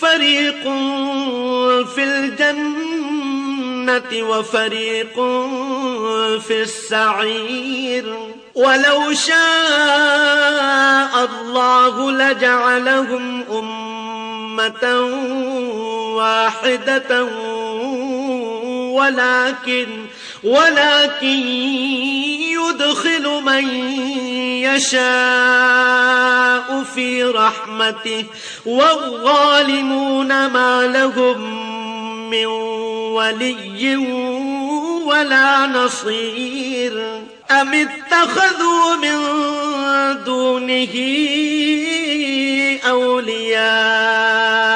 فريق في الجنة وفريق في السعير. ولو شاء الله لجعلهم أمة واحدة ولكن ولكن يدخل من يشاء في رحمته والظالمون ما لهم من ولي ولا نصير. أم اتخذوا من دونه أولياء؟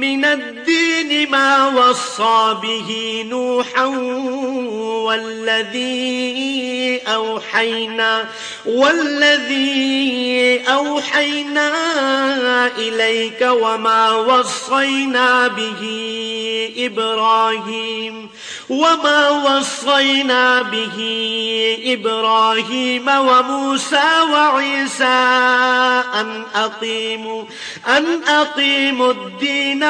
من الدين ما وصى به نوحا والذي أوحينا والذي أوحينا إليك وما وصينا به إبراهيم وما وصينا به إبراهيم وموسى وعيسى أن أقيموا أن أقيموا الدين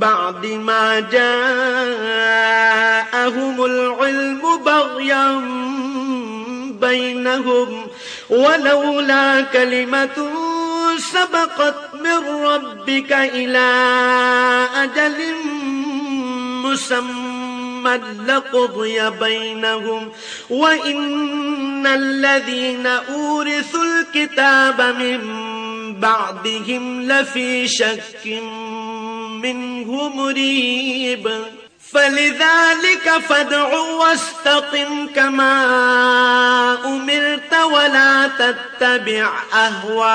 بعد ما جاءهم العلم بغيا بينهم ولولا كلمة سبقت من ربك إلى أجل مسمى لقضي بينهم وإن الذين أورثوا الكتاب من بعدهم لفي شك منه مريب. فلذلك فادع واستقم كما أمرت ولا تتبع أهواءهم.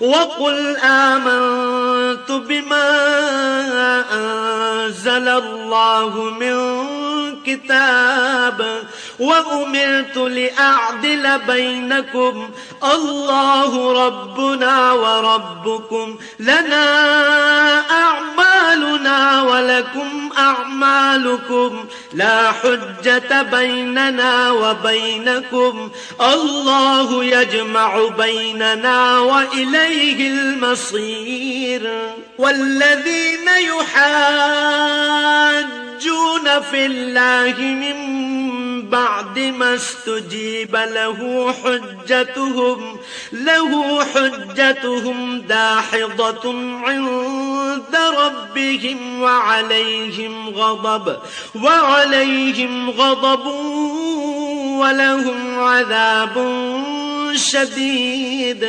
وقل آمنت بما أنزل الله من كتاب وأمرت لأعدل بينكم. الله ربنا وربكم. لنا أعمالنا ولكم أعمالكم. لا حجة بيننا وبينكم. الله يجمع بيننا وإليه المصير. والذين يحاجون في الله من بعد ما استجيب له حجتهم له حجتهم داحضة عند ربهم وعليهم غضب وعليهم غضب ولهم عذاب شديد.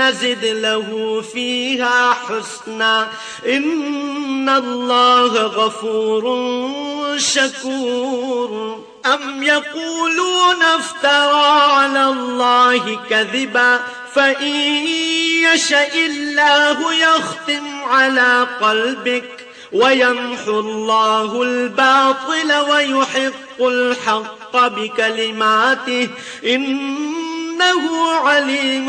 نزد له فيها حسنا. إن الله غفور شكور. أم يقولون افترى على الله كذبا؟ فإن يشاء الله يختم على قلبك. ويمحو الله الباطل ويحق الحق بكلماته. إنه عليم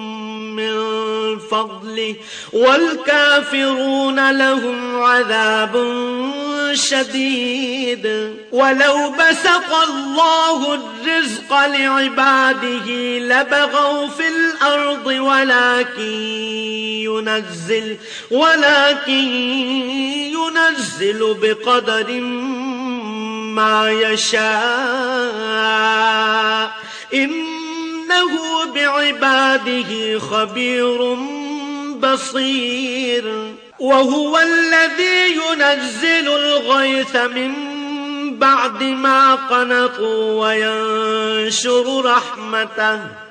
من فضله والكافرون لهم عذاب شديد. ولو بسط الله الرزق لعباده لبغوا في الأرض ولكن ينزل ولكن ينزل بقدر ما يشاء. إنه بعباده خبير بصير. وهو الذي ينزل الغيث من بعد ما قنطوا وينشر رحمته.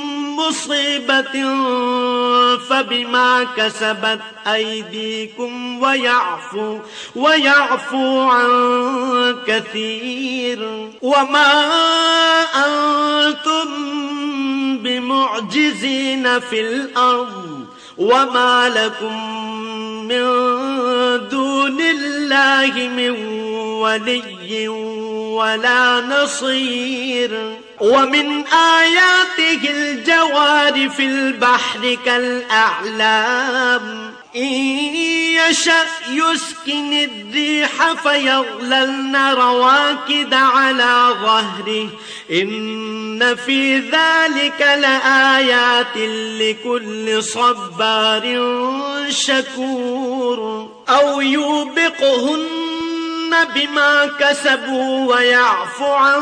مصيبة فبما كسبت أيديكم ويعفو ويعفو عن كثير. وما أنتم بمعجزين في الأرض وما لكم من دون الله من ولي ولا نصير. ومن آياته الجوار في البحر كالأعلام. إن يشأ يسكن الريح فيغللن رواكد على ظهره. إن في ذلك لآيات لكل صبار شكور. أو يوبقهن بما كسبوا ويعفو عن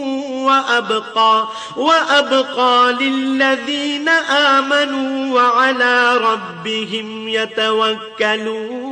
وأبقى وأبقى للذين آمنوا وعلى ربهم يتوكلون.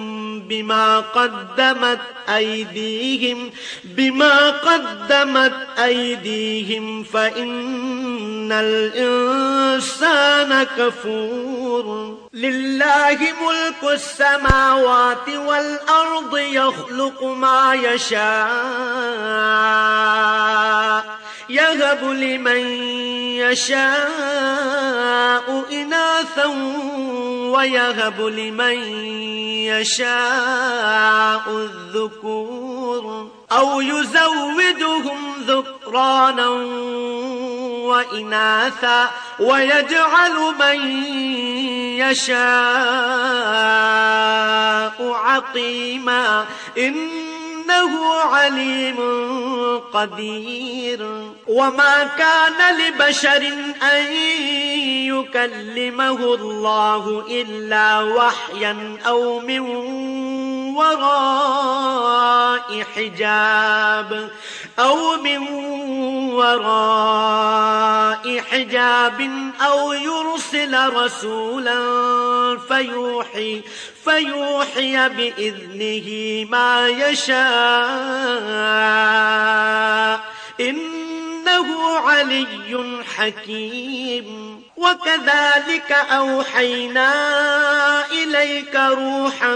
بما قدمت أيديهم بما قدمت أيديهم فإن الإنسان كفور. لله ملك السماوات والأرض يخلق ما يشاء. يهب لمن يشاء إناثا ويهب لمن يشاء الذكور أو يزودهم ذكرانا وإناثا ويجعل من يشاء عقيما إن إنه عليم قدير. وما كان لبشر أن يكلمه الله إلا وحيا أو من وراء حجاب أو من وراء حجاب أو يرسل رسولا فيوحي فيوحي بإذنه ما يشاء. إنه علي حكيم. وكذلك أوحينا إليك روحا